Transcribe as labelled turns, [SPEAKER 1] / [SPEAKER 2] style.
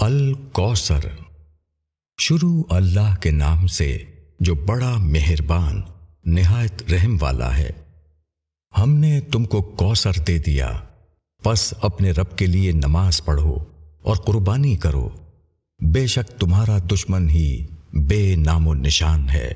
[SPEAKER 1] الکوثر شروع اللہ کے نام سے جو بڑا مہربان، نہایت رحم والا ہے۔ ہم نے تم کو کوثر دے دیا۔ پس اپنے رب کے لیے نماز پڑھو اور قربانی کرو۔ بے شک تمہارا دشمن ہی بے نام و نشان ہے۔